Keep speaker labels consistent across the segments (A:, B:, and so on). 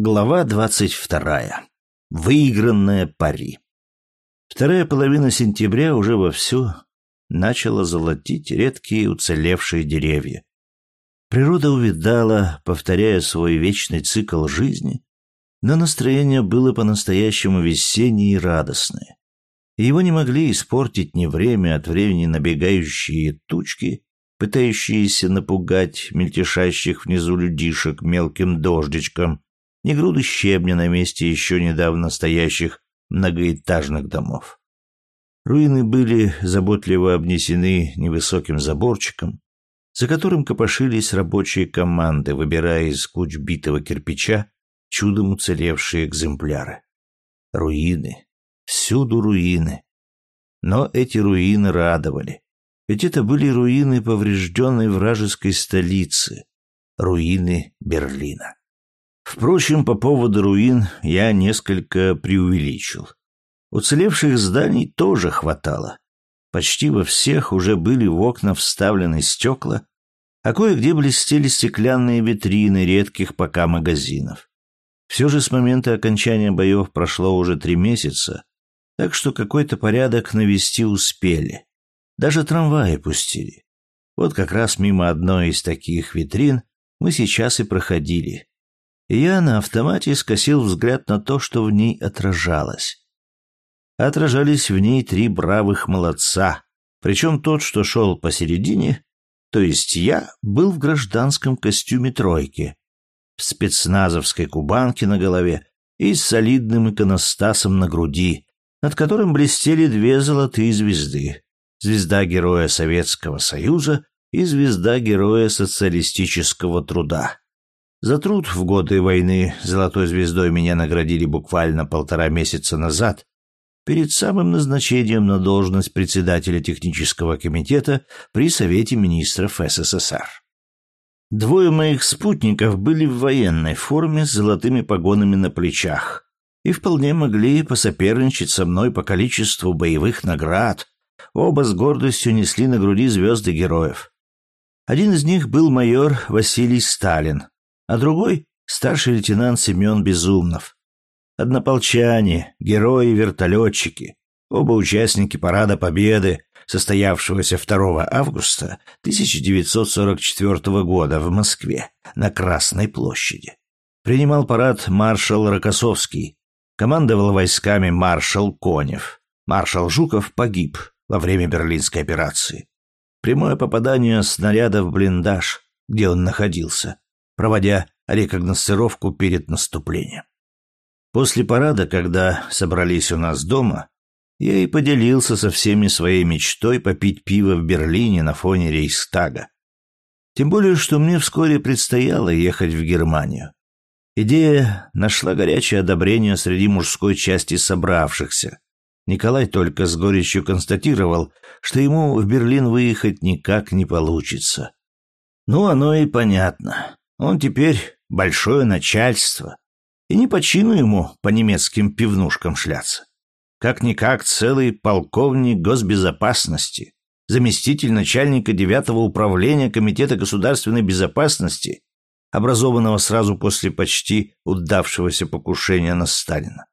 A: Глава двадцать вторая. Выигранная пари. Вторая половина сентября уже вовсю начала золотить редкие уцелевшие деревья. Природа увидала, повторяя свой вечный цикл жизни, но настроение было по-настоящему весеннее и радостное. его не могли испортить ни время от времени набегающие тучки, пытающиеся напугать мельтешащих внизу людишек мелким дождичком, ни груды щебня на месте еще недавно стоящих многоэтажных домов. Руины были заботливо обнесены невысоким заборчиком, за которым копошились рабочие команды, выбирая из куч битого кирпича чудом уцелевшие экземпляры. Руины. Всюду руины. Но эти руины радовали. Ведь это были руины поврежденной вражеской столицы, руины Берлина. Впрочем, по поводу руин я несколько преувеличил. Уцелевших зданий тоже хватало. Почти во всех уже были в окна вставлены стекла, а кое-где блестели стеклянные витрины редких пока магазинов. Все же с момента окончания боев прошло уже три месяца, так что какой-то порядок навести успели. Даже трамваи пустили. Вот как раз мимо одной из таких витрин мы сейчас и проходили я на автомате скосил взгляд на то, что в ней отражалось. Отражались в ней три бравых молодца, причем тот, что шел посередине, то есть я, был в гражданском костюме тройки, в спецназовской кубанке на голове и с солидным иконостасом на груди, над которым блестели две золотые звезды — звезда Героя Советского Союза и звезда Героя Социалистического Труда. За труд в годы войны золотой звездой меня наградили буквально полтора месяца назад, перед самым назначением на должность председателя технического комитета при Совете министров СССР. Двое моих спутников были в военной форме с золотыми погонами на плечах и вполне могли посоперничать со мной по количеству боевых наград. Оба с гордостью несли на груди звезды героев. Один из них был майор Василий Сталин, а другой — старший лейтенант Семен Безумнов. Однополчане, герои-вертолетчики, оба участники Парада Победы, состоявшегося 2 августа 1944 года в Москве на Красной площади. Принимал парад маршал Рокоссовский, командовал войсками маршал Конев. Маршал Жуков погиб во время Берлинской операции. Прямое попадание снаряда в блиндаж, где он находился, проводя рекогносцировку перед наступлением. После парада, когда собрались у нас дома, я и поделился со всеми своей мечтой попить пиво в Берлине на фоне Рейхстага. Тем более, что мне вскоре предстояло ехать в Германию. Идея нашла горячее одобрение среди мужской части собравшихся. Николай только с горечью констатировал, что ему в Берлин выехать никак не получится. Ну, оно и понятно. Он теперь большое начальство, и не по чину ему по немецким пивнушкам шляться. Как-никак целый полковник госбезопасности, заместитель начальника девятого управления Комитета государственной безопасности, образованного сразу после почти удавшегося покушения на Сталина.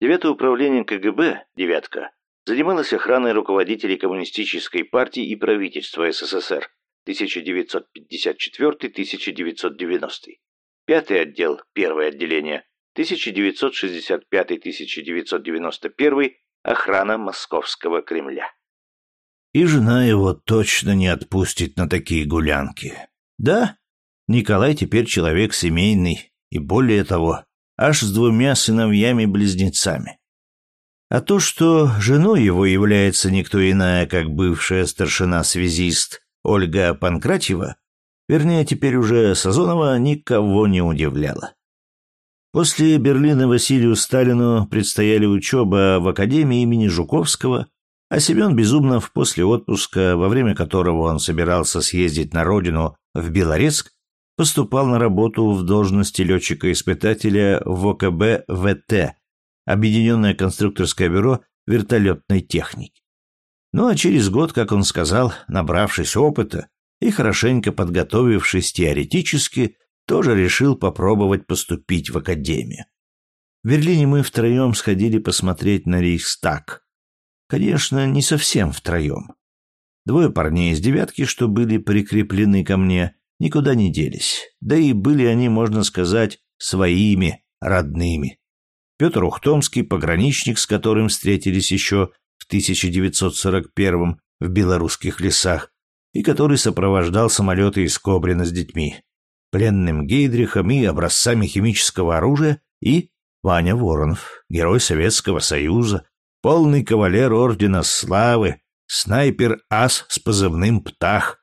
A: Девятое управление КГБ, «девятка», занималось охраной руководителей Коммунистической партии и правительства СССР, 1954-1990. Пятый отдел, первое отделение, 1965-1991, охрана Московского Кремля. И жена его точно не отпустит на такие гулянки. Да, Николай теперь человек семейный, и более того, аж с двумя сыновьями-близнецами. А то, что женой его является никто иная, как бывшая старшина-связист Ольга Панкратьева, вернее, теперь уже Сазонова, никого не удивляла. После Берлина Василию Сталину предстояли учеба в Академии имени Жуковского, а Семен Безумнов после отпуска, во время которого он собирался съездить на родину в Белорецк, поступал на работу в должности летчика-испытателя в ОКБ ВТ, Объединенное конструкторское бюро вертолетной техники. Ну а через год, как он сказал, набравшись опыта и хорошенько подготовившись теоретически, тоже решил попробовать поступить в академию. В Берлине мы втроем сходили посмотреть на Рейхстаг. Конечно, не совсем втроем. Двое парней из девятки, что были прикреплены ко мне, никуда не делись. Да и были они, можно сказать, своими, родными. Петр Ухтомский, пограничник, с которым встретились еще в 1941 в белорусских лесах, и который сопровождал самолеты из Кобрина с детьми, пленным Гейдрихом и образцами химического оружия, и Ваня Воронов, герой Советского Союза, полный кавалер Ордена Славы, снайпер-ас с позывным «Птах»,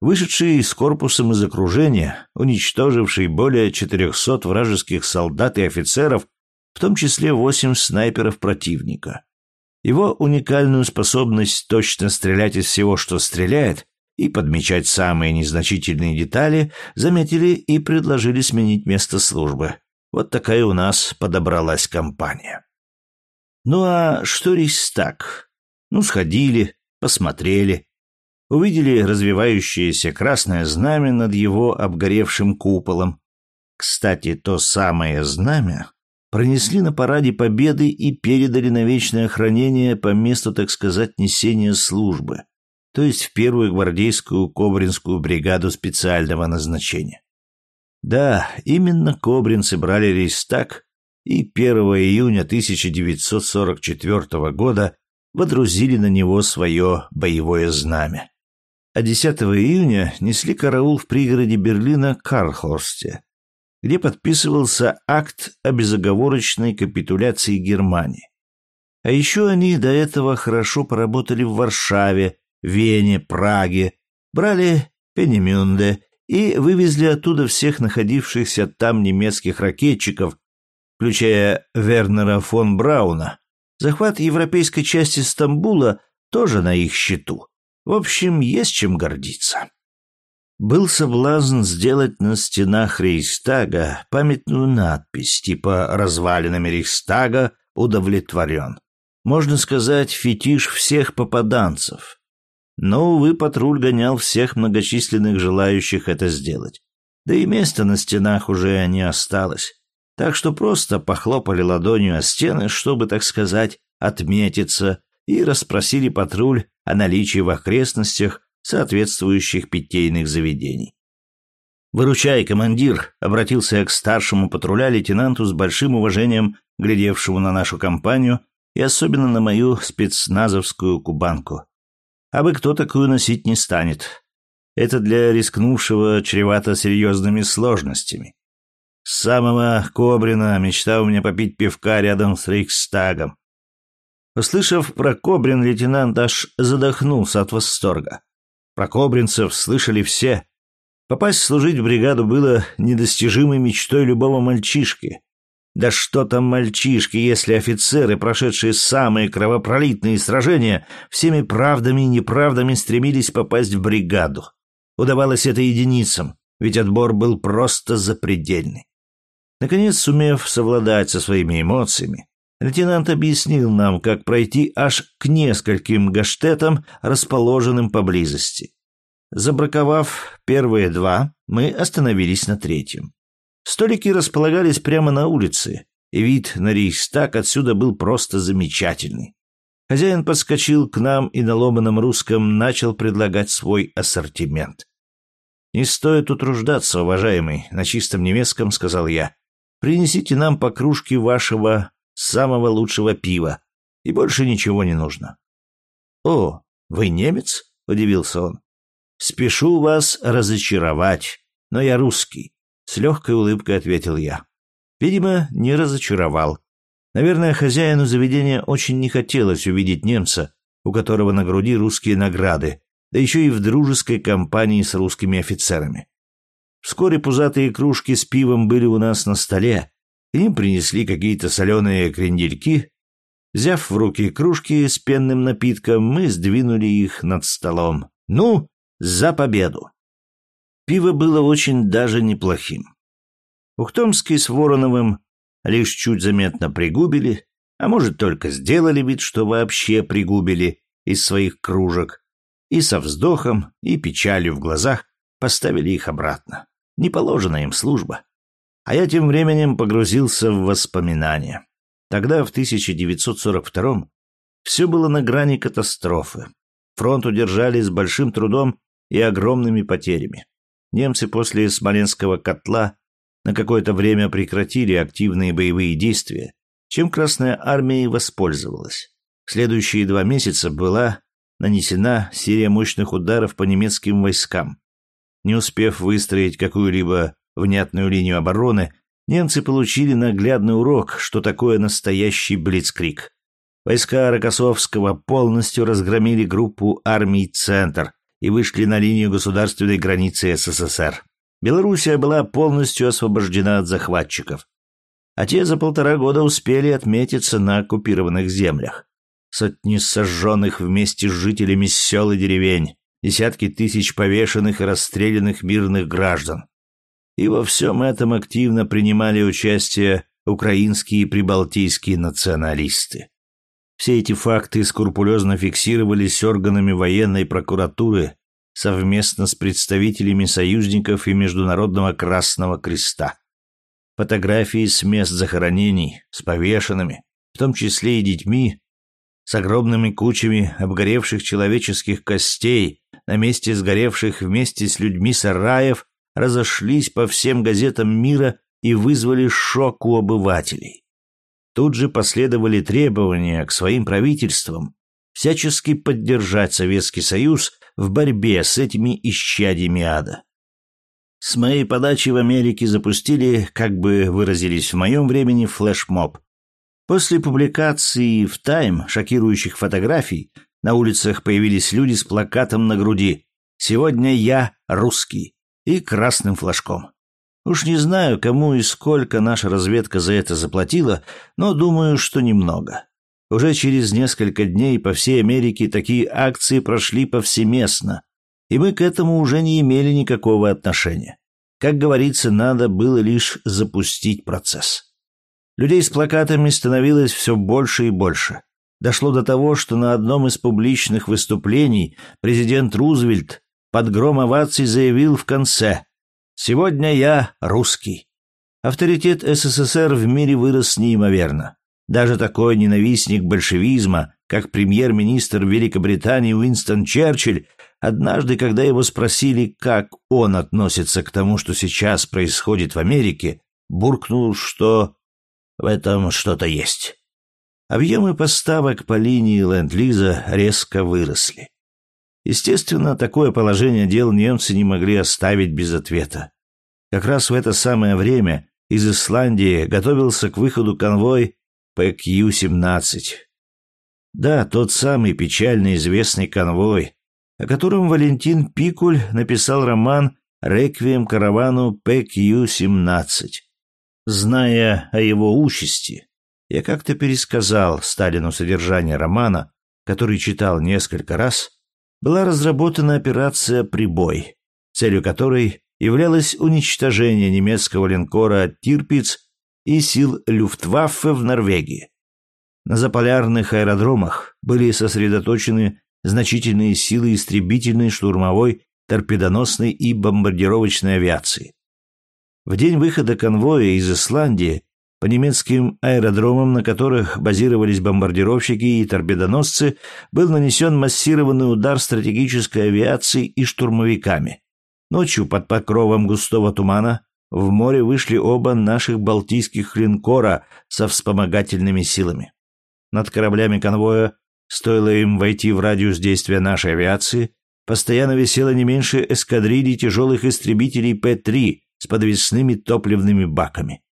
A: вышедший с корпусом из окружения, уничтоживший более 400 вражеских солдат и офицеров, в том числе восемь снайперов противника. Его уникальную способность точно стрелять из всего, что стреляет, и подмечать самые незначительные детали, заметили и предложили сменить место службы. Вот такая у нас подобралась компания. Ну а что Рейхстаг? Ну, сходили, посмотрели, увидели развивающееся красное знамя над его обгоревшим куполом. Кстати, то самое знамя пронесли на параде победы и передали на вечное хранение по месту, так сказать, несения службы, то есть в первую гвардейскую Кобринскую бригаду специального назначения. Да, именно кобринцы брали Рейстаг и 1 июня 1944 года водрузили на него свое боевое знамя. А 10 июня несли караул в пригороде Берлина Карлхорсте, где подписывался акт о безоговорочной капитуляции Германии. А еще они до этого хорошо поработали в Варшаве, Вене, Праге, брали Пенемюнде и вывезли оттуда всех находившихся там немецких ракетчиков, включая Вернера фон Брауна. Захват европейской части Стамбула тоже на их счету. В общем, есть чем гордиться. Был соблазн сделать на стенах Рейхстага памятную надпись типа «Развалинами Рейхстага удовлетворен». Можно сказать, фетиш всех попаданцев. Но, увы, патруль гонял всех многочисленных желающих это сделать. Да и места на стенах уже не осталось. Так что просто похлопали ладонью о стены, чтобы, так сказать, отметиться, и расспросили патруль о наличии в окрестностях соответствующих питейных заведений. «Выручай, командир!» — обратился я к старшему патруля лейтенанту с большим уважением, глядевшему на нашу компанию и особенно на мою спецназовскую кубанку а бы кто такую носить не станет. Это для рискнувшего чревато серьезными сложностями. С самого Кобрина мечта у меня попить пивка рядом с Рейхстагом. Услышав про Кобрин, лейтенант аж задохнулся от восторга. Про кобринцев слышали все. Попасть служить в бригаду было недостижимой мечтой любого мальчишки. Да что там мальчишки, если офицеры, прошедшие самые кровопролитные сражения, всеми правдами и неправдами стремились попасть в бригаду. Удавалось это единицам, ведь отбор был просто запредельный. Наконец, сумев совладать со своими эмоциями, лейтенант объяснил нам, как пройти аж к нескольким гаштетам, расположенным поблизости. Забраковав первые два, мы остановились на третьем. Столики располагались прямо на улице, и вид на Рейхстаг отсюда был просто замечательный. Хозяин подскочил к нам и на ломаном русском начал предлагать свой ассортимент. «Не стоит утруждаться, уважаемый», — на чистом немецком сказал я. «Принесите нам по кружке вашего самого лучшего пива, и больше ничего не нужно». «О, вы немец?» — удивился он. «Спешу вас разочаровать, но я русский. С легкой улыбкой ответил я. Видимо, не разочаровал. Наверное, хозяину заведения очень не хотелось увидеть немца, у которого на груди русские награды, да еще и в дружеской компании с русскими офицерами. Вскоре пузатые кружки с пивом были у нас на столе, и им принесли какие-то соленые крендельки. Взяв в руки кружки с пенным напитком, мы сдвинули их над столом. Ну, за победу! Пиво было очень даже неплохим. Ухтомский с Вороновым лишь чуть заметно пригубили, а может, только сделали вид, что вообще пригубили из своих кружек, и со вздохом и печалью в глазах поставили их обратно. Не положена им служба. А я тем временем погрузился в воспоминания. Тогда, в 1942-м, все было на грани катастрофы. Фронт удержали с большим трудом и огромными потерями. Немцы после Смоленского котла на какое-то время прекратили активные боевые действия, чем Красная Армия и воспользовалась. В следующие два месяца была нанесена серия мощных ударов по немецким войскам. Не успев выстроить какую-либо внятную линию обороны, немцы получили наглядный урок, что такое настоящий блицкрик. Войска Рокоссовского полностью разгромили группу армий «Центр» и вышли на линию государственной границы СССР. Белоруссия была полностью освобождена от захватчиков. А те за полтора года успели отметиться на оккупированных землях. Сотни сожженных вместе с жителями сел и деревень, десятки тысяч повешенных и расстрелянных мирных граждан. И во всем этом активно принимали участие украинские и прибалтийские националисты. Все эти факты скрупулезно фиксировались органами военной прокуратуры совместно с представителями союзников и Международного Красного Креста. Фотографии с мест захоронений, с повешенными, в том числе и детьми, с огромными кучами обгоревших человеческих костей на месте сгоревших вместе с людьми сараев, разошлись по всем газетам мира и вызвали шок у обывателей. Тут же последовали требования к своим правительствам всячески поддержать Советский Союз в борьбе с этими исчадьями ада. С моей подачи в Америке запустили, как бы выразились в моем времени, флешмоб. После публикации в «Тайм» шокирующих фотографий на улицах появились люди с плакатом на груди «Сегодня я русский» и красным флажком. Уж не знаю, кому и сколько наша разведка за это заплатила, но думаю, что немного. Уже через несколько дней по всей Америке такие акции прошли повсеместно, и мы к этому уже не имели никакого отношения. Как говорится, надо было лишь запустить процесс. Людей с плакатами становилось все больше и больше. Дошло до того, что на одном из публичных выступлений президент Рузвельт под гром оваций заявил в конце Сегодня я русский. Авторитет СССР в мире вырос неимоверно. Даже такой ненавистник большевизма, как премьер-министр Великобритании Уинстон Черчилль, однажды, когда его спросили, как он относится к тому, что сейчас происходит в Америке, буркнул, что в этом что-то есть. Объемы поставок по линии Ленд-Лиза резко выросли. Естественно, такое положение дел немцы не могли оставить без ответа. Как раз в это самое время из Исландии готовился к выходу конвой ПКЮ-17. Да, тот самый печально известный конвой, о котором Валентин Пикуль написал роман «Реквием каравану ПКЮ-17». Зная о его участи, я как-то пересказал Сталину содержание романа, который читал несколько раз, была разработана операция «Прибой», целью которой являлось уничтожение немецкого линкора «Тирпиц» и сил Люфтваффе в Норвегии. На заполярных аэродромах были сосредоточены значительные силы истребительной, штурмовой, торпедоносной и бомбардировочной авиации. В день выхода конвоя из Исландии по немецким аэродромам, на которых базировались бомбардировщики и торпедоносцы, был нанесен массированный удар стратегической авиацией и штурмовиками. Ночью под покровом густого тумана в море вышли оба наших балтийских линкора со вспомогательными силами. Над кораблями конвоя, стоило им войти в радиус действия нашей авиации, постоянно висело не меньше эскадрильи тяжелых истребителей П-3 с подвесными топливными баками.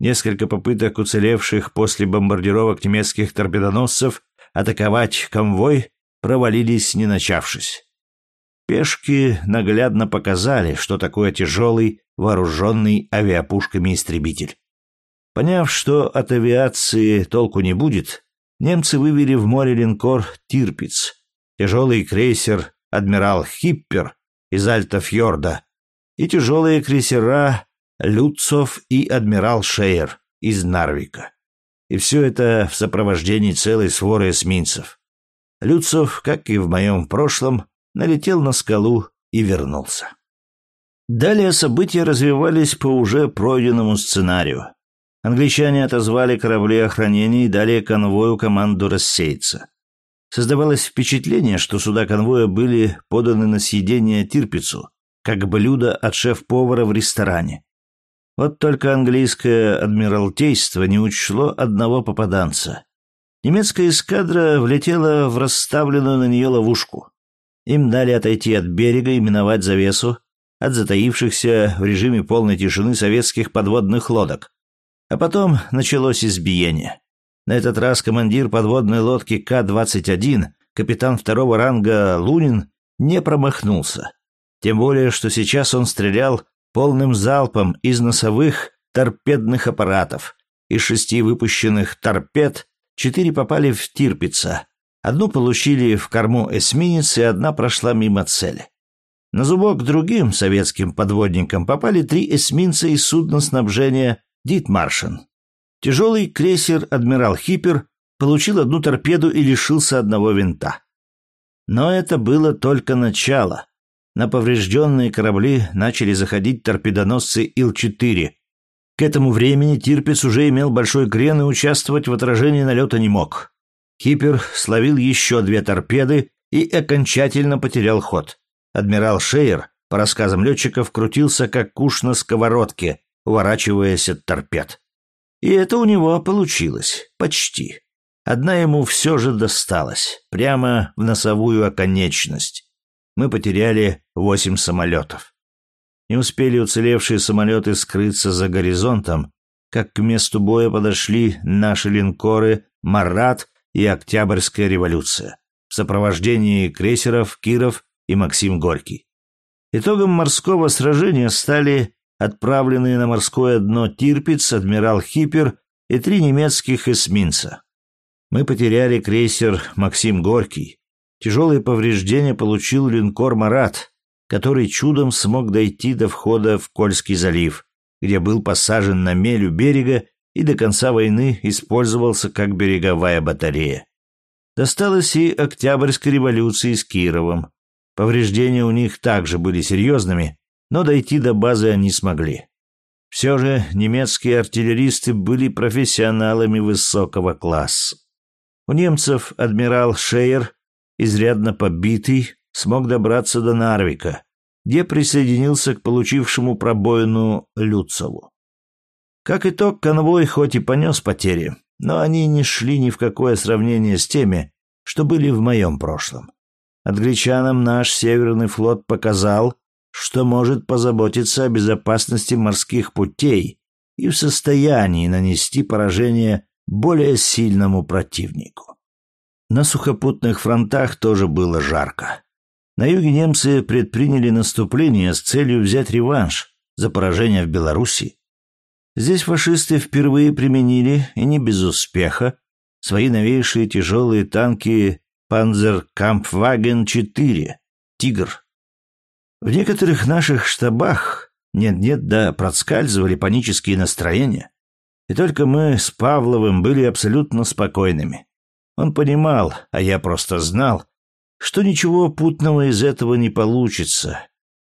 A: Несколько попыток уцелевших после бомбардировок немецких торпедоносцев атаковать конвой провалились, не начавшись. Пешки наглядно показали, что такое тяжелый, вооруженный авиапушками истребитель. Поняв, что от авиации толку не будет, немцы вывели в море линкор «Тирпиц», тяжелый крейсер «Адмирал Хиппер» из Альтафьорда и тяжелые крейсера Люцов и адмирал Шейер из Нарвика. И все это в сопровождении целой своры эсминцев. Люцов, как и в моем прошлом, налетел на скалу и вернулся. Далее события развивались по уже пройденному сценарию. Англичане отозвали корабли охранения и дали конвою команду рассеяться. Создавалось впечатление, что суда конвоя были поданы на съедение Тирпицу, как блюдо от шеф-повара в ресторане. Вот только английское адмиралтейство не учло одного попаданца. Немецкая эскадра влетела в расставленную на нее ловушку. Им дали отойти от берега и миновать завесу от затаившихся в режиме полной тишины советских подводных лодок. А потом началось избиение. На этот раз командир подводной лодки К-21, капитан второго ранга Лунин, не промахнулся. Тем более, что сейчас он стрелял полным залпом из носовых торпедных аппаратов. Из шести выпущенных торпед четыре попали в Тирпица. Одну получили в корму эсминец, и одна прошла мимо цели. На зубок другим советским подводникам попали три эсминца из судна снабжения «Дитмаршен». Тяжелый крейсер «Адмирал Хиппер» получил одну торпеду и лишился одного винта. Но это было только начало. На поврежденные корабли начали заходить торпедоносцы Ил-4. К этому времени Тирпиц уже имел большой крен и участвовать в отражении налета не мог. Хиппер словил еще две торпеды и окончательно потерял ход. Адмирал Шейер, по рассказам летчиков, крутился как куш на сковородке, уворачиваясь от торпед. И это у него получилось. Почти. Одна ему все же досталась. Прямо в носовую оконечность. Мы потеряли восемь самолетов. Не успели уцелевшие самолеты скрыться за горизонтом, как к месту боя подошли наши линкоры «Марат» и «Октябрьская революция» в сопровождении крейсеров «Киров» и «Максим Горький». Итогом морского сражения стали отправленные на морское дно Тирпиц, адмирал Хиппер и три немецких эсминца. Мы потеряли крейсер «Максим Горький». Тяжелые повреждения получил линкор «Марат», который чудом смог дойти до входа в Кольский залив, где был посажен на мелю берега и до конца войны использовался как береговая батарея. Досталось и Октябрьской революции с Кировом. Повреждения у них также были серьезными, но дойти до базы они смогли. Все же немецкие артиллеристы были профессионалами высокого класса. У немцев адмирал Шейер, изрядно побитый, смог добраться до Нарвика, где присоединился к получившему пробоину Люцову. Как итог, конвой хоть и понес потери, но они не шли ни в какое сравнение с теми, что были в моем прошлом. Англичанам наш Северный флот показал, что может позаботиться о безопасности морских путей и в состоянии нанести поражение более сильному противнику. На сухопутных фронтах тоже было жарко. На юге немцы предприняли наступление с целью взять реванш за поражение в Белоруссии. Здесь фашисты впервые применили, и не без успеха, свои новейшие тяжелые танки «Панзеркампфваген-4» «Тигр», в некоторых наших штабах нет-нет, да проскальзывали панические настроения. И только мы с Павловым были абсолютно спокойными. Он понимал, а я просто знал, что ничего путного из этого не получится.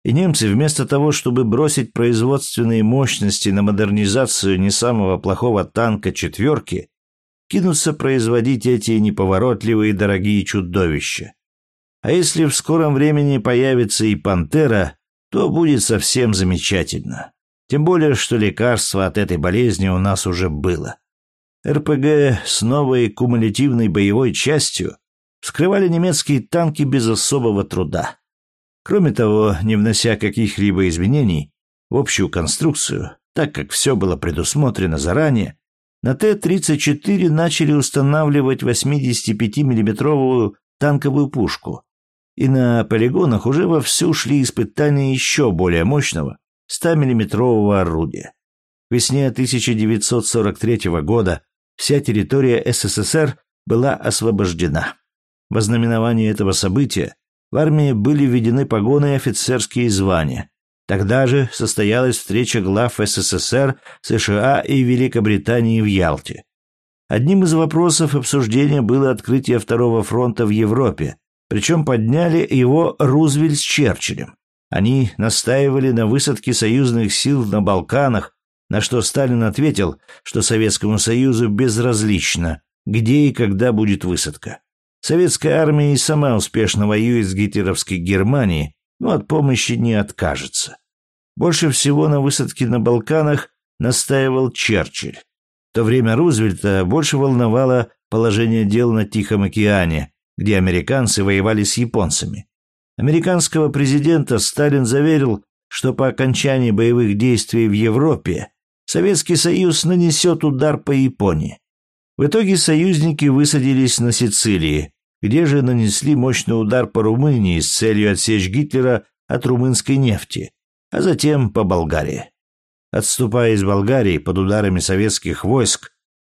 A: И немцы вместо того, чтобы бросить производственные мощности на модернизацию не самого плохого танка «четверки», кинутся производить эти неповоротливые дорогие чудовища. А если в скором времени появится и пантера, то будет совсем замечательно. Тем более, что лекарство от этой болезни у нас уже было. РПГ с новой кумулятивной боевой частью вскрывали немецкие танки без особого труда. Кроме того, не внося каких-либо изменений в общую конструкцию, так как все было предусмотрено заранее, на Т-34 начали устанавливать 85 миллиметровую танковую пушку, и на полигонах уже вовсю шли испытания еще более мощного 100-миллиметрового орудия. К весне 1943 года вся территория СССР была освобождена. В ознаменовании этого события в армии были введены погоны и офицерские звания. Тогда же состоялась встреча глав СССР, США и Великобритании в Ялте. Одним из вопросов обсуждения было открытие Второго фронта в Европе, причем подняли его Рузвельт с Черчиллем. Они настаивали на высадке союзных сил на Балканах, на что Сталин ответил, что Советскому Союзу безразлично, где и когда будет высадка. Советская армия и сама успешно воюет с гитлеровской Германией, но от помощи не откажется. Больше всего на высадке на Балканах настаивал Черчилль. В то время Рузвельта больше волновало положение дел на Тихом океане, где американцы воевали с японцами. Американского президента Сталин заверил, что по окончании боевых действий в Европе Советский Союз нанесет удар по Японии. В итоге союзники высадились на Сицилии, где же нанесли мощный удар по Румынии с целью отсечь Гитлера от румынской нефти, а затем по Болгарии. Отступая из Болгарии под ударами советских войск,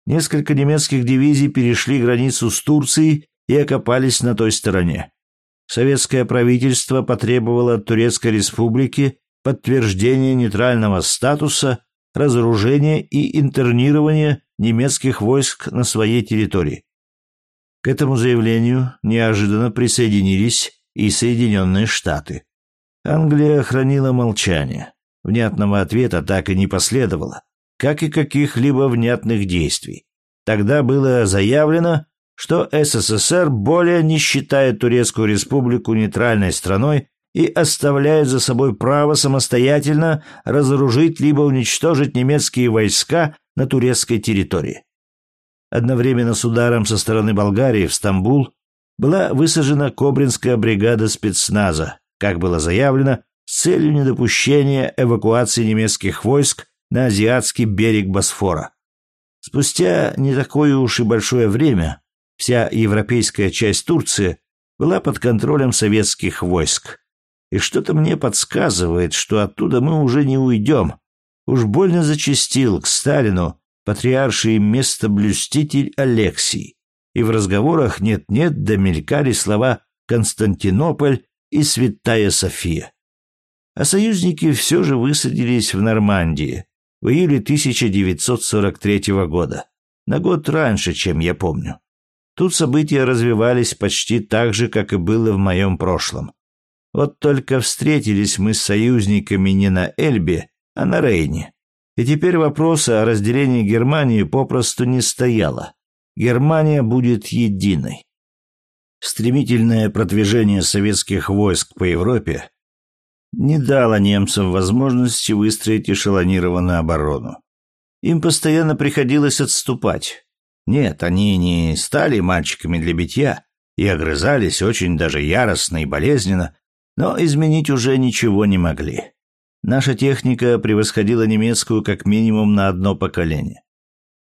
A: несколько немецких дивизий перешли границу с Турцией и окопались на той стороне. Советское правительство потребовало от Турецкой республики подтверждения нейтрального статуса, разоружения и интернирования немецких войск на своей территории. К этому заявлению неожиданно присоединились и Соединенные Штаты. Англия хранила молчание. Внятного ответа так и не последовало, как и каких-либо внятных действий. Тогда было заявлено, что СССР более не считает Турецкую республику нейтральной страной и оставляет за собой право самостоятельно разоружить либо уничтожить немецкие войска на турецкой территории. Одновременно с ударом со стороны Болгарии в Стамбул была высажена Кобринская бригада спецназа, как было заявлено, с целью недопущения эвакуации немецких войск на азиатский берег Босфора. Спустя не такое уж и большое время вся европейская часть Турции была под контролем советских войск. И что-то мне подсказывает, что оттуда мы уже не уйдем. Уж больно зачастил к Сталину патриарший местоблюститель Алексий, и в разговорах нет-нет домелькали слова «Константинополь» и «Святая София». А союзники все же высадились в Нормандии в июле 1943 года, на год раньше, чем я помню. Тут события развивались почти так же, как и было в моем прошлом. Вот только встретились мы с союзниками не на Эльбе, а на Рейне. И теперь вопроса о разделении Германии попросту не стояло. Германия будет единой. Стремительное продвижение советских войск по Европе не дало немцам возможности выстроить эшелонированную оборону. Им постоянно приходилось отступать. Нет, они не стали мальчиками для битья и огрызались очень даже яростно и болезненно, но изменить уже ничего не могли. Наша техника превосходила немецкую как минимум на одно поколение.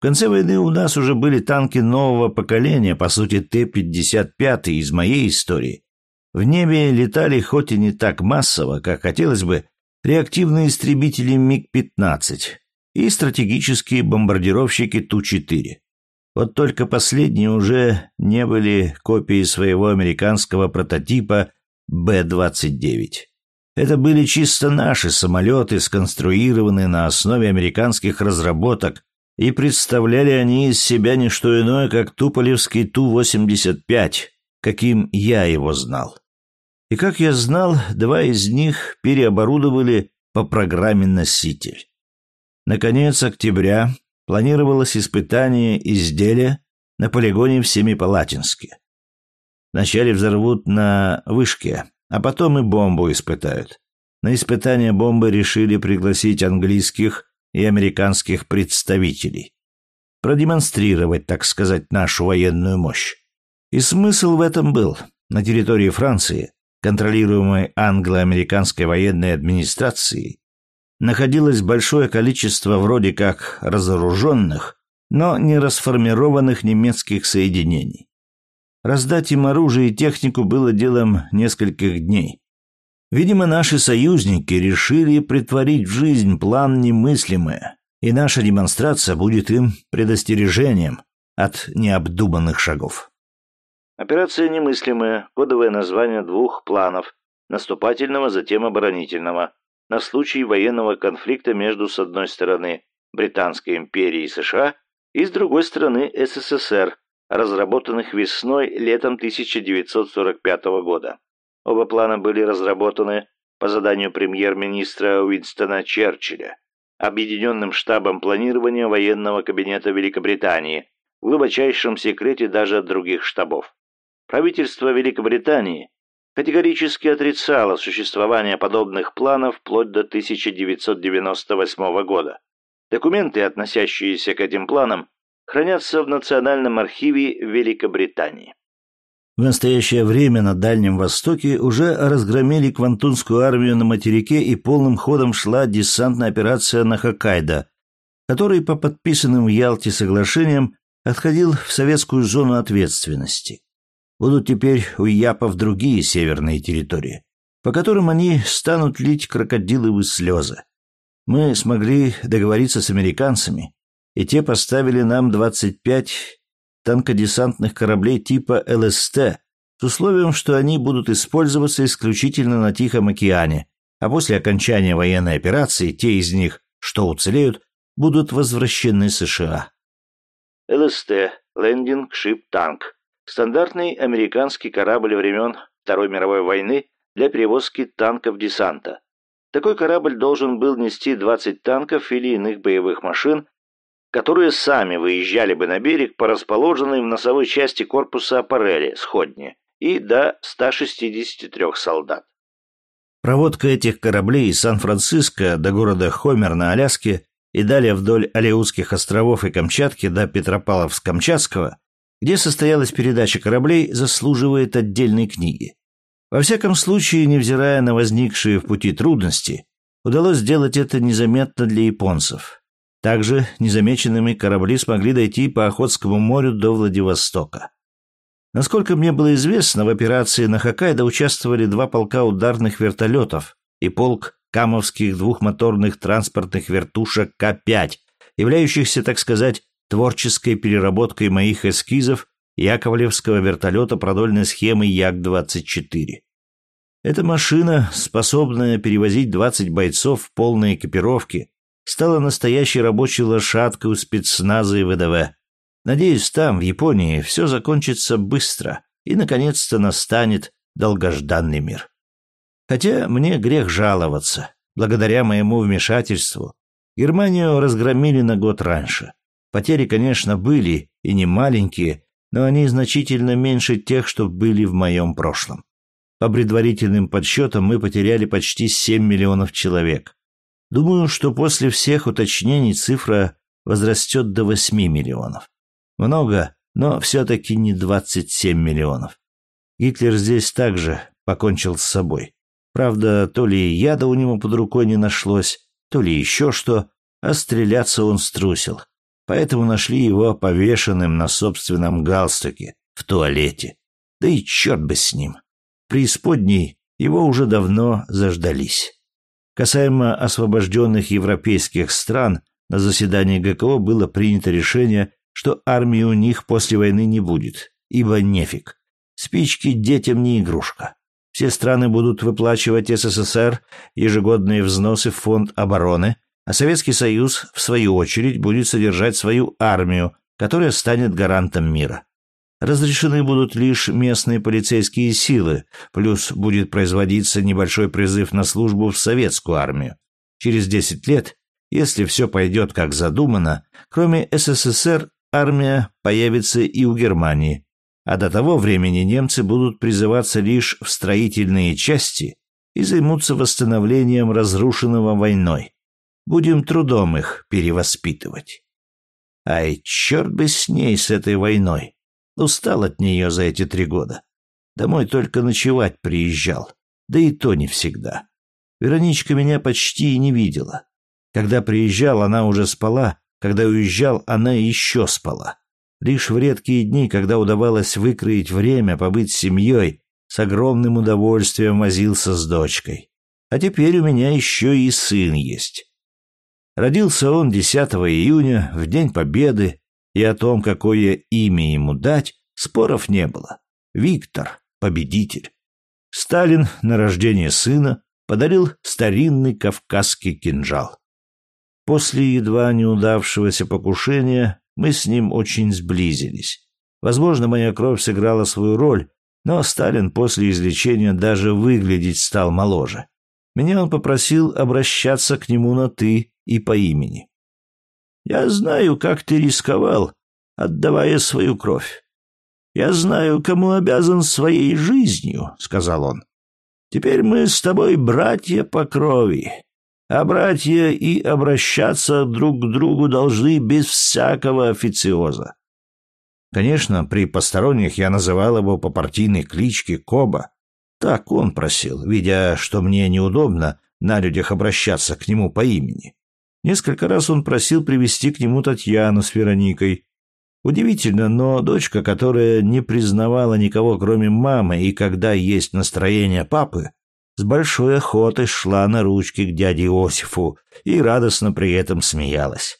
A: В конце войны у нас уже были танки нового поколения, по сути Т-55 из моей истории. В небе летали хоть и не так массово, как хотелось бы, реактивные истребители МиГ-15 и стратегические бомбардировщики Ту-4. Вот только последние уже не были копией своего американского прототипа Б-29. Это были чисто наши самолеты, сконструированные на основе американских разработок, и представляли они из себя не что иное, как Туполевский Ту-85, каким я его знал. И как я знал, два из них переоборудовали по программе «Носитель». Наконец октября планировалось испытание изделия на полигоне в Семипалатинске. Вначале взорвут на вышке, а потом и бомбу испытают. На испытание бомбы решили пригласить английских и американских представителей. Продемонстрировать, так сказать, нашу военную мощь. И смысл в этом был. На территории Франции, контролируемой англо-американской военной администрацией, находилось большое количество вроде как разоруженных, но не расформированных немецких соединений. Раздать им оружие и технику было делом нескольких дней. Видимо, наши союзники решили притворить в жизнь план немыслимое, и наша демонстрация будет им предостережением от необдуманных шагов. Операция «Немыслимая» — кодовое название двух планов — наступательного, затем оборонительного, на случай военного конфликта между, с одной стороны, Британской империей и США, и, с другой стороны, СССР, разработанных весной-летом 1945 года. Оба плана были разработаны по заданию премьер-министра Уинстона Черчилля, Объединенным штабом планирования военного кабинета Великобритании, в глубочайшем секрете даже от других штабов. Правительство Великобритании категорически отрицало существование подобных планов вплоть до 1998 года. Документы, относящиеся к этим планам, хранятся в Национальном архиве Великобритании.
B: В настоящее время на Дальнем Востоке уже разгромили Квантунскую армию на материке и полным ходом шла десантная операция на Хоккайдо, который по подписанным в Ялте соглашениям отходил в советскую зону ответственности. Будут теперь у Япов другие северные территории, по которым они станут лить крокодиловые слезы. Мы смогли договориться с американцами, и те поставили нам 25 танкодесантных кораблей типа ЛСТ с условием, что они будут использоваться исключительно на Тихом океане, а после окончания военной операции те из них, что уцелеют, будут возвращены США.
A: ЛСТ – Лендинг Шип Танк. Стандартный американский корабль времен Второй мировой войны для перевозки танков десанта. Такой корабль должен был нести 20 танков или иных боевых машин, которые сами выезжали бы на берег по расположенной в носовой части корпуса аппарели, сходни, и до 163 солдат.
B: Проводка этих кораблей из Сан-Франциско до города Хомер на Аляске и далее вдоль Алеутских островов и Камчатки до Петропавловск-Камчатского, где состоялась передача кораблей, заслуживает отдельной книги. Во всяком случае, невзирая на возникшие в пути трудности, удалось сделать это незаметно для японцев. Также незамеченными корабли смогли дойти по Охотскому морю до Владивостока. Насколько мне было известно, в операции на Хоккайдо участвовали два полка ударных вертолетов и полк камовских двухмоторных транспортных вертушек К-5, являющихся, так сказать, творческой переработкой моих эскизов Яковлевского вертолета продольной схемы Як-24. Эта машина, способная перевозить 20 бойцов в полной экипировке, стала настоящей рабочей лошадкой у спецназа и ВДВ. Надеюсь, там, в Японии, все закончится быстро и, наконец-то, настанет долгожданный мир. Хотя мне грех жаловаться. Благодаря моему вмешательству Германию разгромили на год раньше. Потери, конечно, были и не маленькие, но они значительно меньше тех, что были в моем прошлом. По предварительным подсчетам мы потеряли почти 7 миллионов человек. Думаю, что после всех уточнений цифра возрастет до 8 миллионов. Много, но все-таки не 27 миллионов. Гитлер здесь также покончил с собой. Правда, то ли яда у него под рукой не нашлось, то ли еще что, а стреляться он струсил. Поэтому нашли его повешенным на собственном галстуке в туалете. Да и черт бы с ним. Преисподней его уже давно заждались. Касаемо освобожденных европейских стран, на заседании ГКО было принято решение, что армии у них после войны не будет, ибо нефиг. Спички детям не игрушка. Все страны будут выплачивать СССР ежегодные взносы в фонд обороны, а Советский Союз, в свою очередь, будет содержать свою армию, которая станет гарантом мира. Разрешены будут лишь местные полицейские силы, плюс будет производиться небольшой призыв на службу в советскую армию. Через 10 лет, если все пойдет как задумано, кроме СССР армия появится и у Германии, а до того времени немцы будут призываться лишь в строительные части и займутся восстановлением разрушенного войной. Будем трудом их перевоспитывать. Ай, черт бы с ней, с этой войной. Устал от нее за эти три года. Домой только ночевать приезжал. Да и то не всегда. Вероничка меня почти и не видела. Когда приезжал, она уже спала. Когда уезжал, она еще спала. Лишь в редкие дни, когда удавалось выкроить время побыть с семьей, с огромным удовольствием возился с дочкой. А теперь у меня еще и сын есть. Родился он 10 июня, в День Победы, и о том, какое имя ему дать, споров не было. Виктор — победитель. Сталин на рождение сына подарил старинный кавказский кинжал. После едва неудавшегося покушения мы с ним очень сблизились. Возможно, моя кровь сыграла свою роль, но Сталин после излечения даже выглядеть стал моложе.
A: меня он попросил обращаться к нему на «ты» и по имени. «Я знаю, как ты рисковал, отдавая свою кровь. Я знаю, кому обязан своей жизнью», — сказал он. «Теперь мы с тобой братья по крови, а братья и обращаться друг к другу должны без всякого официоза. Конечно, при посторонних я называл его по партийной кличке Коба. Так он просил, видя, что мне неудобно на людях обращаться к нему по имени. Несколько раз он просил привести к нему Татьяну с Вероникой. Удивительно, но дочка, которая не признавала никого, кроме мамы, и когда есть настроение папы, с большой охотой шла на ручки к дяде Иосифу и радостно при этом смеялась.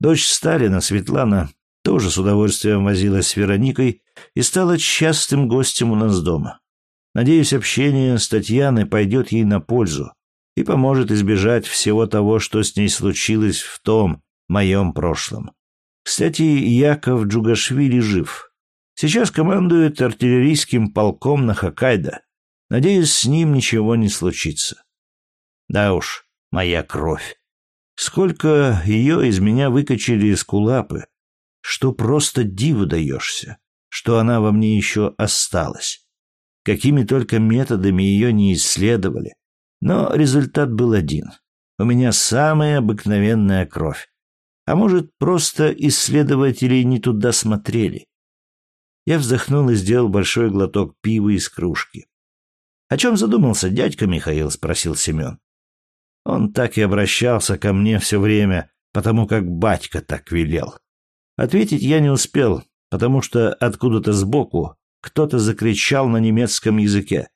A: Дочь Сталина, Светлана, тоже с удовольствием возилась с Вероникой и стала частым гостем у нас дома. Надеюсь, общение с Татьяной пойдет ей на пользу и поможет избежать всего того, что с ней случилось в том моем прошлом. Кстати, Яков Джугашвили жив. Сейчас командует артиллерийским полком на Хоккайдо. Надеюсь, с ним ничего не случится. Да уж, моя кровь. Сколько ее из меня выкачали из кулапы, что просто диву даешься, что она во мне еще осталась. Какими только методами ее не исследовали. Но результат был один. У меня самая обыкновенная кровь. А может, просто исследователи не туда смотрели. Я вздохнул и сделал большой глоток пива из кружки. «О чем задумался дядька Михаил?» — спросил Семен. Он так и обращался ко мне все время, потому как батька так велел. Ответить я не успел, потому что откуда-то сбоку кто-то закричал на немецком языке.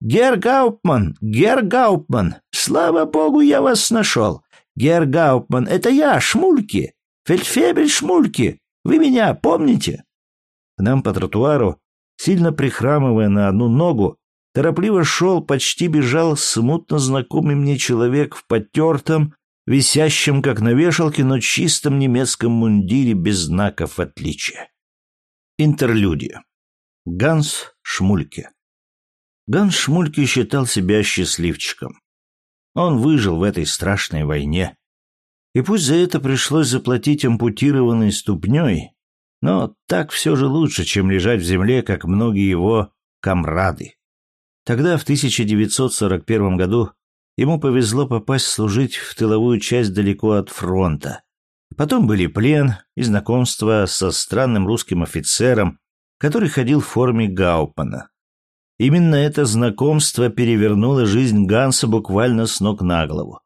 A: «Гер Гауптман! Гер Гауптман! Слава богу, я вас нашел! Гер Гауптман, это я, Шмульки! Фельдфебель Шмульки! Вы меня помните?» К нам по тротуару, сильно прихрамывая на одну ногу, торопливо шел, почти бежал смутно знакомый мне человек в потертом, висящем, как на вешалке, но чистом немецком мундире без знаков отличия. Интерлюдия. Ганс Шмульке. Ганс Шмульке считал себя счастливчиком. Он выжил в этой страшной войне. И пусть за это пришлось заплатить ампутированной ступней, но так все же лучше, чем лежать в земле, как многие его комрады. Тогда, в 1941 году, ему повезло попасть служить в тыловую часть далеко от фронта. Потом были плен и знакомство со странным русским офицером, который ходил в форме Гаупана. Именно это знакомство перевернуло жизнь Ганса буквально с ног на голову.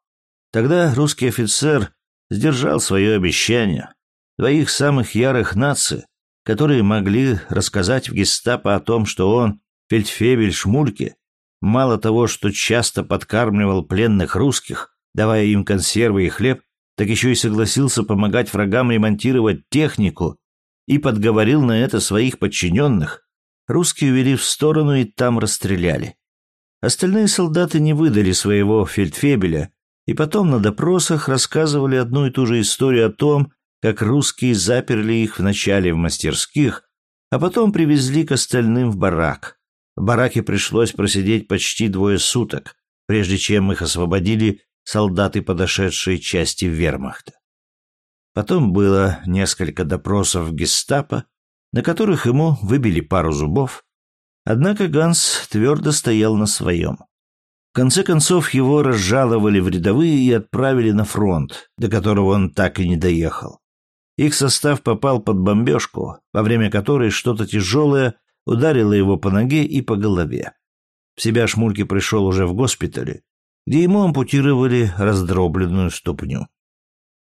A: Тогда русский офицер сдержал свое обещание. Двоих самых ярых наций, которые могли рассказать в гестапо о том, что он, фельдфебель Шмульке, Мало того, что часто подкармливал пленных русских, давая им консервы и хлеб, так еще и согласился помогать врагам ремонтировать технику и подговорил на это своих подчиненных. Русские увели в сторону и там расстреляли. Остальные солдаты не выдали своего фельдфебеля, и потом на допросах рассказывали одну и ту же историю о том, как русские заперли их вначале в мастерских, а потом привезли к остальным в барак. В бараке пришлось просидеть почти двое суток, прежде чем их освободили солдаты подошедшей части вермахта. Потом было несколько допросов гестапо, на которых ему выбили пару зубов. Однако Ганс твердо стоял на своем. В конце концов его разжаловали в рядовые и отправили на фронт, до которого он так и не доехал. Их состав попал под бомбежку, во время которой что-то тяжелое ударила его по ноге и по голове. В себя Шмульки пришел уже в госпитале, где ему ампутировали раздробленную ступню.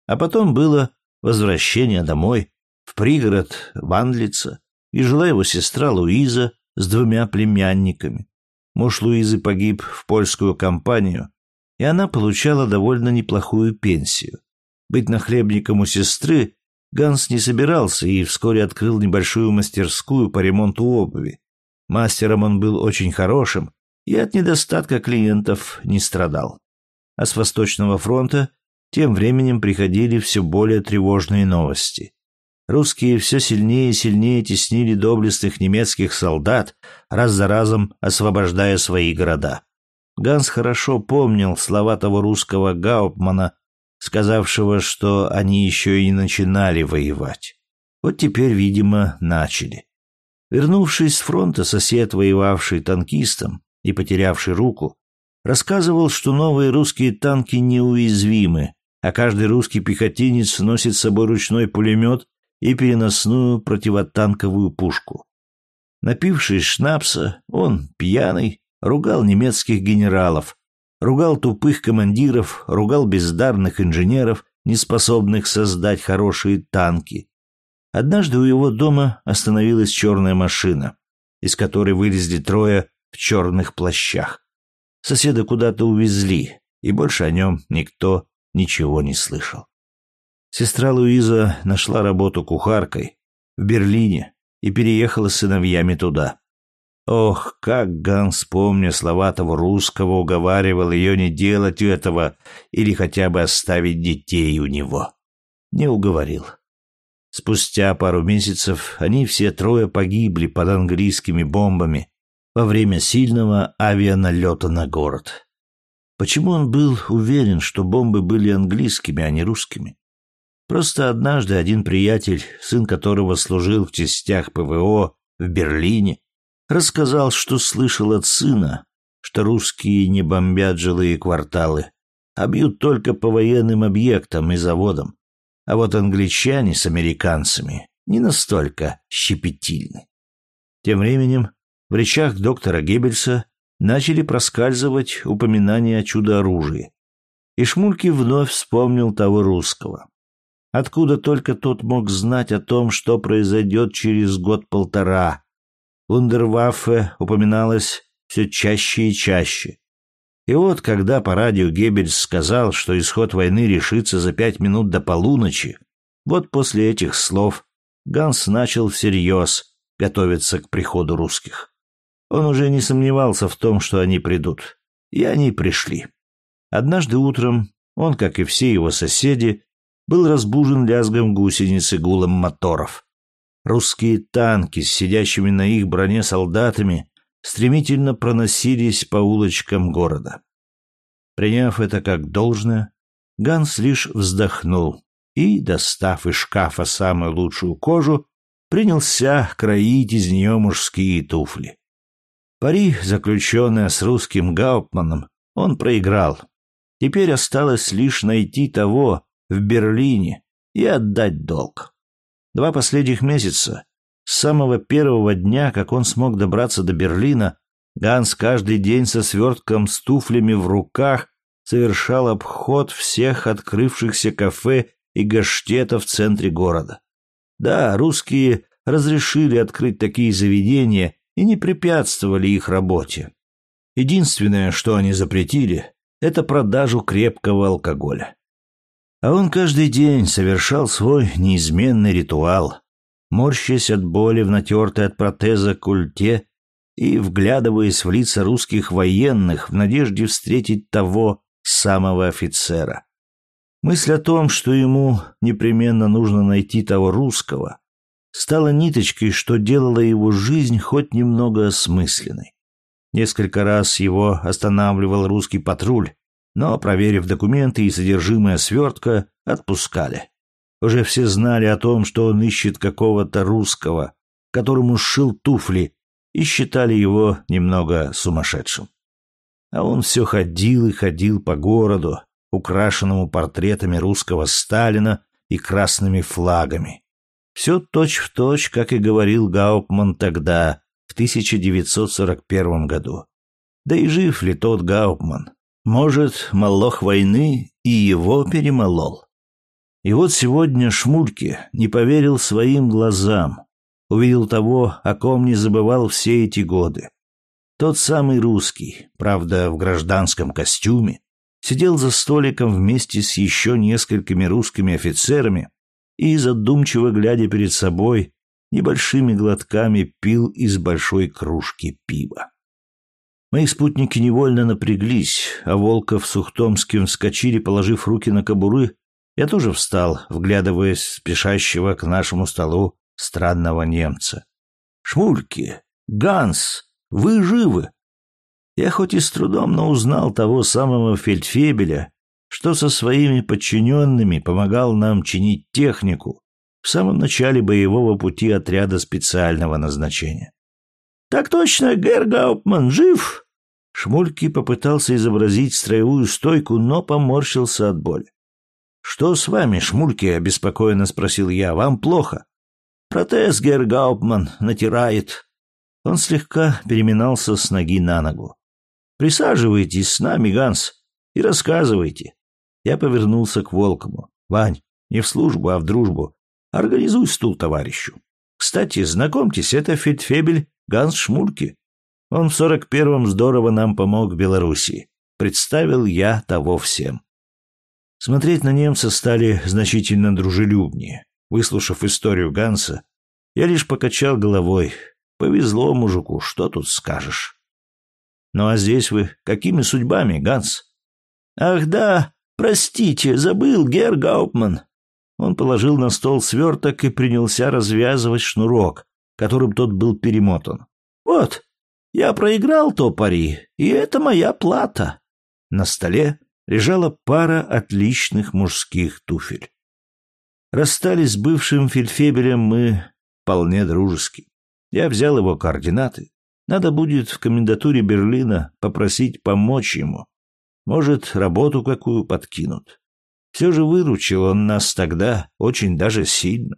A: А потом было возвращение домой, в пригород Ванлица, и жила его сестра Луиза с двумя племянниками. Муж Луизы погиб в польскую кампанию, и она получала довольно неплохую пенсию. Быть нахлебником у сестры Ганс не собирался и вскоре открыл небольшую мастерскую по ремонту обуви. Мастером он был очень хорошим и от недостатка клиентов не страдал. А с Восточного фронта тем временем приходили все более тревожные новости. Русские все сильнее и сильнее теснили доблестных немецких солдат, раз за разом освобождая свои города.
B: Ганс хорошо помнил слова того русского Гауптмана, сказавшего, что они еще и начинали воевать. Вот теперь, видимо, начали. Вернувшись с фронта, сосед, воевавший танкистом и потерявший руку, рассказывал, что новые русские танки неуязвимы, а каждый русский пехотинец носит с собой ручной пулемет и переносную противотанковую пушку. Напившись шнапса, он, пьяный, ругал немецких генералов, ругал тупых командиров, ругал бездарных инженеров, неспособных создать хорошие танки. Однажды у его дома остановилась черная машина, из которой вылезли трое в черных плащах. Соседа куда-то увезли, и больше о нем никто ничего не слышал. Сестра Луиза нашла работу кухаркой в Берлине и переехала с сыновьями туда. Ох, как Ганс, помня слова того русского, уговаривал ее не делать этого или хотя бы оставить детей у него. Не уговорил. Спустя пару месяцев они все трое погибли под английскими бомбами во время сильного авианалета на город. Почему он был уверен, что бомбы были английскими, а не русскими? Просто однажды один приятель, сын которого служил в частях ПВО в Берлине, рассказал, что слышал от сына, что русские не бомбят жилые кварталы, а бьют только по военным объектам и заводам. А вот англичане с американцами не настолько щепетильны. Тем временем в речах доктора Геббельса начали проскальзывать упоминания о чудо-оружии. И Шмульки вновь вспомнил того русского. Откуда только тот мог знать о том, что произойдет через год-полтора, Вундерваффе упоминалось все чаще и чаще. И вот, когда по радио Геббельс сказал, что исход войны решится за пять минут до полуночи, вот после этих слов Ганс начал всерьез готовиться к приходу русских. Он уже не сомневался в том, что они придут. И они пришли. Однажды утром он, как и все его соседи, был разбужен лязгом гусениц и гулом моторов. Русские танки с сидящими на их броне солдатами стремительно проносились по улочкам города. Приняв это как должное, Ганс лишь вздохнул и, достав из шкафа самую лучшую кожу, принялся кроить из нее мужские туфли. Пари, заключенное с русским Гауптманом, он проиграл. Теперь осталось лишь найти того в Берлине и отдать долг. Два последних месяца, с самого первого дня, как он смог добраться до Берлина, Ганс каждый день со свертком с туфлями в руках совершал обход всех открывшихся кафе и гаштетов в центре города. Да, русские разрешили открыть такие заведения и не препятствовали их работе. Единственное, что они запретили, это продажу крепкого алкоголя. А он каждый день совершал свой неизменный ритуал, морщась от боли в натертой от протеза культе и вглядываясь в лица русских военных в надежде встретить того самого офицера. Мысль о том, что ему непременно нужно найти того русского, стала ниточкой, что делала его жизнь хоть немного осмысленной. Несколько раз его останавливал русский патруль, но, проверив документы и содержимое свертка, отпускали. Уже все знали о том, что он ищет какого-то русского, которому сшил туфли, и считали его немного сумасшедшим. А он все ходил и ходил по городу, украшенному портретами русского Сталина и красными флагами. Все точь-в-точь, точь, как и говорил Гауптман тогда, в 1941 году. Да и жив ли тот Гауптман? Может, молох войны и его перемолол. И вот сегодня Шмульке не поверил своим глазам, увидел того, о ком не забывал все эти годы. Тот самый русский, правда, в гражданском костюме, сидел за столиком вместе с еще несколькими русскими офицерами и, задумчиво глядя перед собой, небольшими глотками пил из большой кружки пива. Мои спутники невольно напряглись, а Волков с Ухтомским вскочили, положив руки на кобуры. Я тоже встал, вглядываясь спешащего к нашему столу странного немца. «Шмульки! Ганс! Вы живы!»
A: Я хоть и с трудом, но узнал того самого фельдфебеля, что со своими подчиненными помогал нам чинить технику в самом начале боевого пути отряда специального назначения. «Так точно, Герр Гауптман, жив?» Шмульки попытался изобразить строевую стойку, но поморщился от боли. «Что с вами, Шмульки?» — обеспокоенно спросил я. «Вам плохо?» «Протез, Герр Гауптман, натирает». Он слегка переминался с ноги на ногу. «Присаживайтесь с нами, Ганс, и рассказывайте». Я повернулся к Волкому. «Вань, не в службу, а в дружбу. Организуй стул товарищу. Кстати, знакомьтесь, это фельдфебель Ганс Шмульки. Он в сорок первом здорово нам помог в Белоруссии. Представил я того всем. Смотреть на немца стали значительно дружелюбнее. Выслушав историю Ганса, я лишь покачал головой. Повезло мужику, что тут скажешь. Ну а здесь вы какими судьбами, Ганс? Ах да, простите, забыл, Гер Гауптман. Он положил на стол сверток и принялся развязывать шнурок, которым тот был перемотан. Вот, я проиграл то пари, и это моя плата. На столе лежала пара отличных мужских туфель. Расстались с бывшим фельдфебелем мы вполне дружески. Я взял его координаты. Надо будет в комендатуре Берлина попросить помочь ему. Может, работу какую подкинут. Все же выручил он нас тогда очень даже сильно.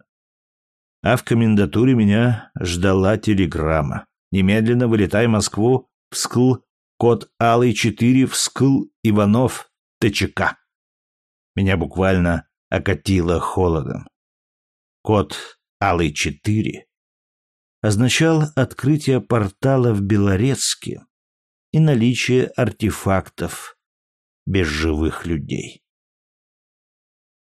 A: А в комендатуре меня ждала телеграмма. Немедленно вылетай в Москву, вскл, код Алый 4, вскл, Иванов, ТЧК. Меня буквально окатило холодом. Код Алый 4 означал открытие портала в Белорецке и наличие артефактов без живых людей.